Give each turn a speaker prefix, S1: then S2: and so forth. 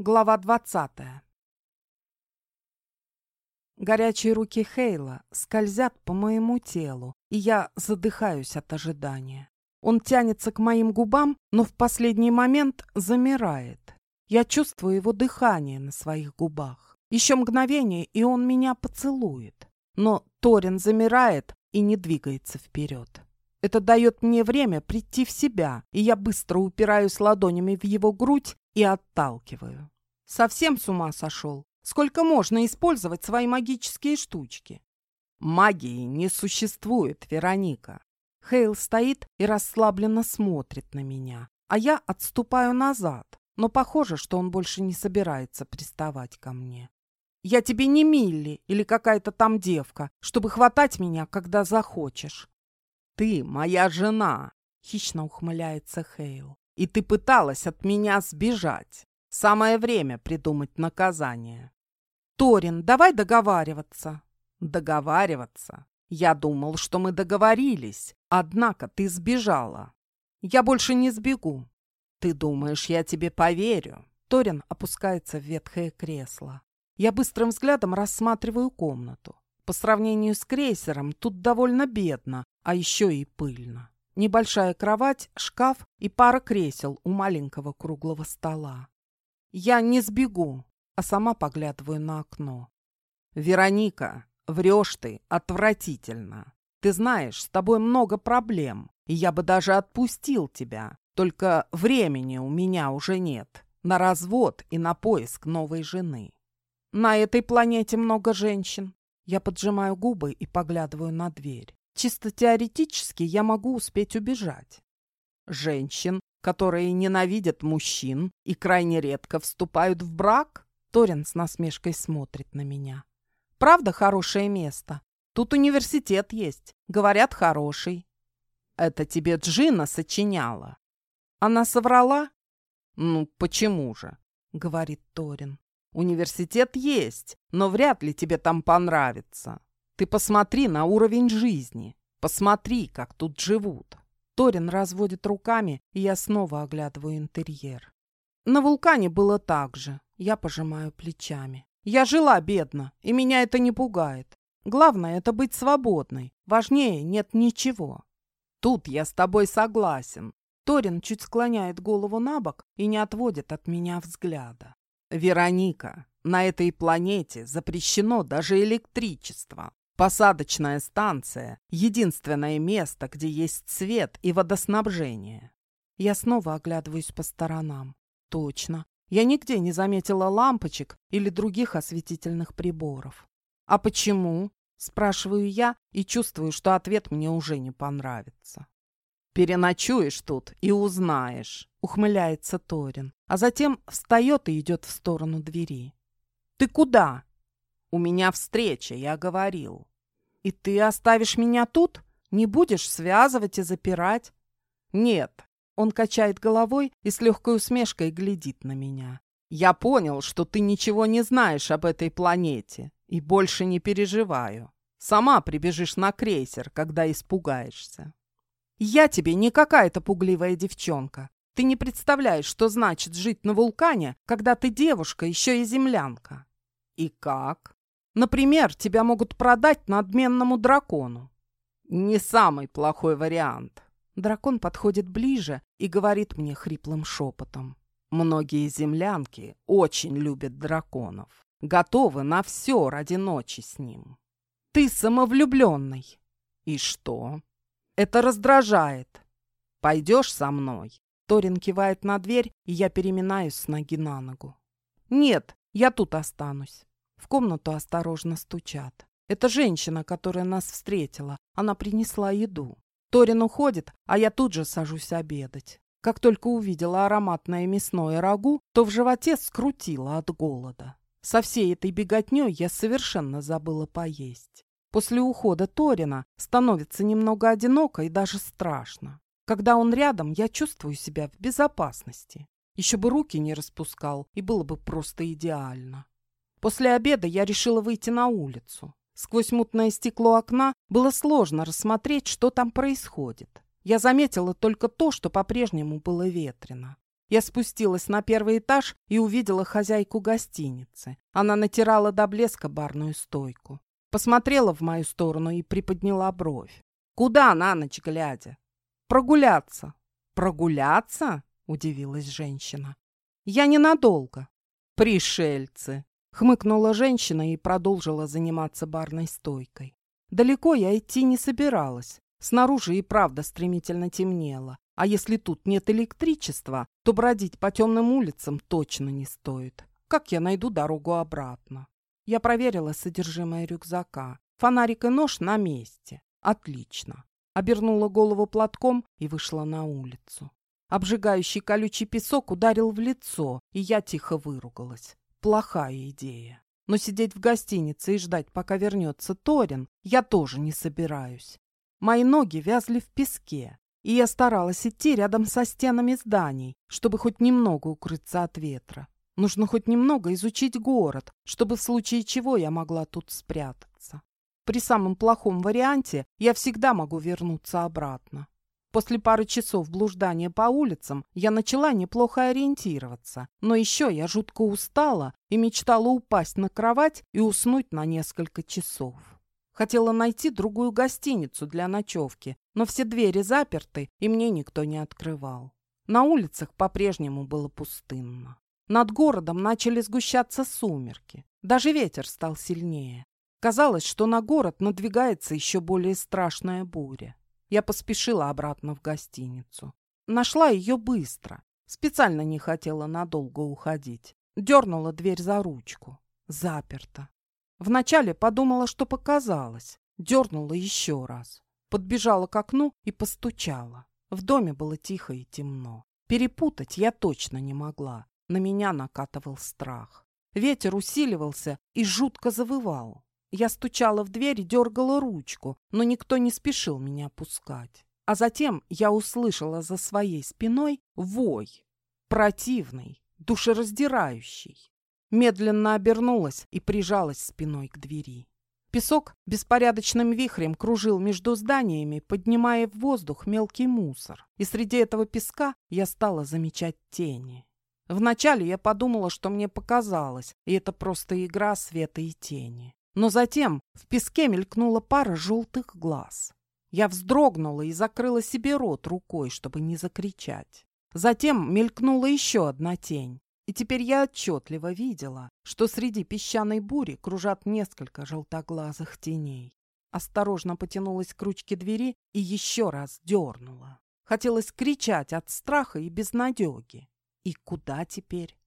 S1: Глава двадцатая. Горячие руки Хейла скользят по моему телу, и я задыхаюсь от ожидания. Он тянется к моим губам, но в последний момент замирает. Я чувствую его дыхание на своих губах. Еще мгновение, и он меня поцелует. Но Торин замирает и не двигается вперед. Это дает мне время прийти в себя, и я быстро упираюсь ладонями в его грудь и отталкиваю. Совсем с ума сошел? Сколько можно использовать свои магические штучки? Магии не существует, Вероника. Хейл стоит и расслабленно смотрит на меня, а я отступаю назад, но похоже, что он больше не собирается приставать ко мне. Я тебе не Милли или какая-то там девка, чтобы хватать меня, когда захочешь. Ты моя жена, хищно ухмыляется Хейл. И ты пыталась от меня сбежать. Самое время придумать наказание. Торин, давай договариваться. Договариваться? Я думал, что мы договорились, однако ты сбежала. Я больше не сбегу. Ты думаешь, я тебе поверю? Торин опускается в ветхое кресло. Я быстрым взглядом рассматриваю комнату. По сравнению с крейсером тут довольно бедно, а еще и пыльно. Небольшая кровать, шкаф и пара кресел у маленького круглого стола. Я не сбегу, а сама поглядываю на окно. «Вероника, врешь ты отвратительно. Ты знаешь, с тобой много проблем, и я бы даже отпустил тебя. Только времени у меня уже нет на развод и на поиск новой жены. На этой планете много женщин. Я поджимаю губы и поглядываю на дверь. Чисто теоретически я могу успеть убежать. Женщин, которые ненавидят мужчин и крайне редко вступают в брак? Торин с насмешкой смотрит на меня. Правда хорошее место? Тут университет есть. Говорят, хороший. Это тебе Джина сочиняла. Она соврала? Ну, почему же? Говорит Торин. Университет есть, но вряд ли тебе там понравится. Ты посмотри на уровень жизни. Посмотри, как тут живут. Торин разводит руками, и я снова оглядываю интерьер. На вулкане было так же. Я пожимаю плечами. Я жила бедно, и меня это не пугает. Главное — это быть свободной. Важнее нет ничего. Тут я с тобой согласен. Торин чуть склоняет голову на бок и не отводит от меня взгляда. Вероника, на этой планете запрещено даже электричество. Посадочная станция — единственное место, где есть свет и водоснабжение. Я снова оглядываюсь по сторонам. Точно. Я нигде не заметила лампочек или других осветительных приборов. «А почему?» — спрашиваю я и чувствую, что ответ мне уже не понравится. «Переночуешь тут и узнаешь», — ухмыляется Торин, а затем встает и идет в сторону двери. «Ты куда?» «У меня встреча, я говорил». «И ты оставишь меня тут? Не будешь связывать и запирать?» «Нет». Он качает головой и с легкой усмешкой глядит на меня. «Я понял, что ты ничего не знаешь об этой планете, и больше не переживаю. Сама прибежишь на крейсер, когда испугаешься». Я тебе не какая-то пугливая девчонка. Ты не представляешь, что значит жить на вулкане, когда ты девушка, еще и землянка. И как? Например, тебя могут продать надменному дракону. Не самый плохой вариант. Дракон подходит ближе и говорит мне хриплым шепотом. Многие землянки очень любят драконов. Готовы на все ради ночи с ним. Ты самовлюбленный. И что? Это раздражает. Пойдешь со мной?» Торин кивает на дверь, и я переминаюсь с ноги на ногу. «Нет, я тут останусь». В комнату осторожно стучат. Это женщина, которая нас встретила. Она принесла еду. Торин уходит, а я тут же сажусь обедать. Как только увидела ароматное мясное рагу, то в животе скрутило от голода. Со всей этой беготней я совершенно забыла поесть. После ухода Торина становится немного одиноко и даже страшно. Когда он рядом, я чувствую себя в безопасности. Еще бы руки не распускал, и было бы просто идеально. После обеда я решила выйти на улицу. Сквозь мутное стекло окна было сложно рассмотреть, что там происходит. Я заметила только то, что по-прежнему было ветрено. Я спустилась на первый этаж и увидела хозяйку гостиницы. Она натирала до блеска барную стойку. Посмотрела в мою сторону и приподняла бровь. «Куда на ночь глядя?» «Прогуляться». «Прогуляться?» — удивилась женщина. «Я ненадолго». «Пришельцы!» — хмыкнула женщина и продолжила заниматься барной стойкой. Далеко я идти не собиралась. Снаружи и правда стремительно темнело. А если тут нет электричества, то бродить по темным улицам точно не стоит. Как я найду дорогу обратно? Я проверила содержимое рюкзака. Фонарик и нож на месте. Отлично. Обернула голову платком и вышла на улицу. Обжигающий колючий песок ударил в лицо, и я тихо выругалась. Плохая идея. Но сидеть в гостинице и ждать, пока вернется Торин, я тоже не собираюсь. Мои ноги вязли в песке, и я старалась идти рядом со стенами зданий, чтобы хоть немного укрыться от ветра. Нужно хоть немного изучить город, чтобы в случае чего я могла тут спрятаться. При самом плохом варианте я всегда могу вернуться обратно. После пары часов блуждания по улицам я начала неплохо ориентироваться, но еще я жутко устала и мечтала упасть на кровать и уснуть на несколько часов. Хотела найти другую гостиницу для ночевки, но все двери заперты, и мне никто не открывал. На улицах по-прежнему было пустынно. Над городом начали сгущаться сумерки. Даже ветер стал сильнее. Казалось, что на город надвигается еще более страшная буря. Я поспешила обратно в гостиницу. Нашла ее быстро. Специально не хотела надолго уходить. Дернула дверь за ручку. Заперта. Вначале подумала, что показалось. Дернула еще раз. Подбежала к окну и постучала. В доме было тихо и темно. Перепутать я точно не могла. На меня накатывал страх. Ветер усиливался и жутко завывал. Я стучала в дверь и дергала ручку, но никто не спешил меня пускать. А затем я услышала за своей спиной вой. Противный, душераздирающий. Медленно обернулась и прижалась спиной к двери. Песок беспорядочным вихрем кружил между зданиями, поднимая в воздух мелкий мусор. И среди этого песка я стала замечать тени. Вначале я подумала, что мне показалось, и это просто игра света и тени. Но затем в песке мелькнула пара желтых глаз. Я вздрогнула и закрыла себе рот рукой, чтобы не закричать. Затем мелькнула еще одна тень. И теперь я отчетливо видела, что среди песчаной бури кружат несколько желтоглазых теней. Осторожно потянулась к ручке двери и еще раз дернула. Хотелось кричать от страха и безнадеги. И куда теперь?